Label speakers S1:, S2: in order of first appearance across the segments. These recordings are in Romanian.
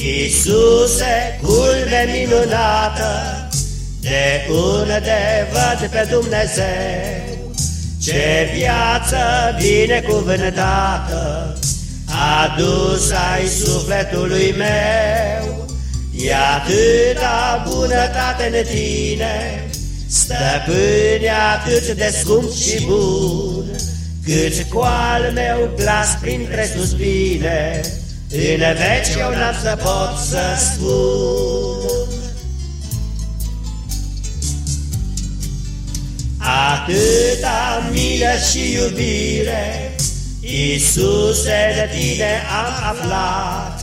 S1: Iisuse, culme minunată, de unde văd pe Dumnezeu, ce viață binecuvântată, adus ai sufletului meu, E atâta bunătate în tine, stăpâne atât de scump și bun, cât cu al meu glas printre suspine, în veci eu n-am să pot să spun. Atâta milă și iubire, Iisuse, de tine am aflat,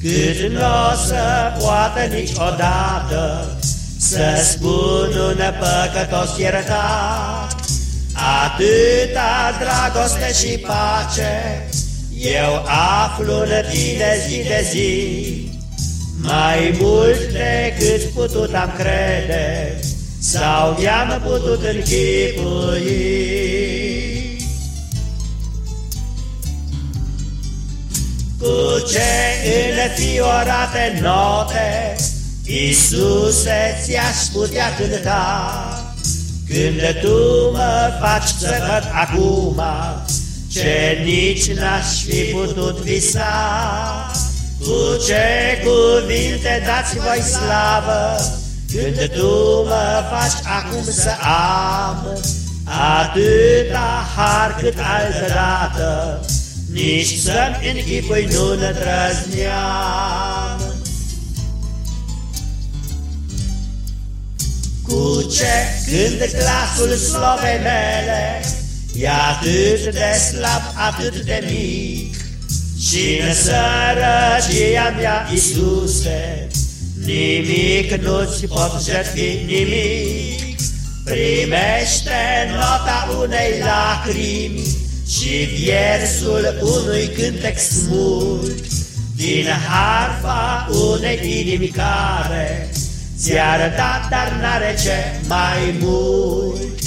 S1: Cât nu o să poată niciodată Să spun un păcătos iertat, Atâta dragoste și pace Eu aflu în tine zi de zi, Mai mult decât putut am crede, Sau mi-am putut închipui. Cu ce înfiorate note Iisuse ți-aș putea cânta Când tu mă faci să văd acum Ce nici n-aș fi putut visa Cu ce cuvinte dați voi slavă Când tu mă faci acum să am Atâta har cât altă dată nici să-mi închipui nu nădrăzneam. Cu ce când glasul slovei mele E atât de slab, atât de mic. Și în sărăcia mea, Iisuse? Nimic nu-ți pot jertfi nimic. Primește nota unei lacrimi și viersul unui cântec smult Din harfa unei inimi care Ți-ar dat, dar n-are ce mai mult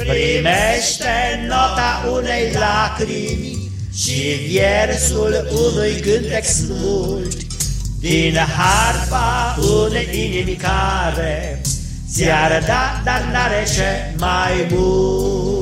S1: Primește nota unei lacrimi Și viersul unui cântec smult. Din harfa unei inimi care Ți-ar dat, dar n-are ce mai mult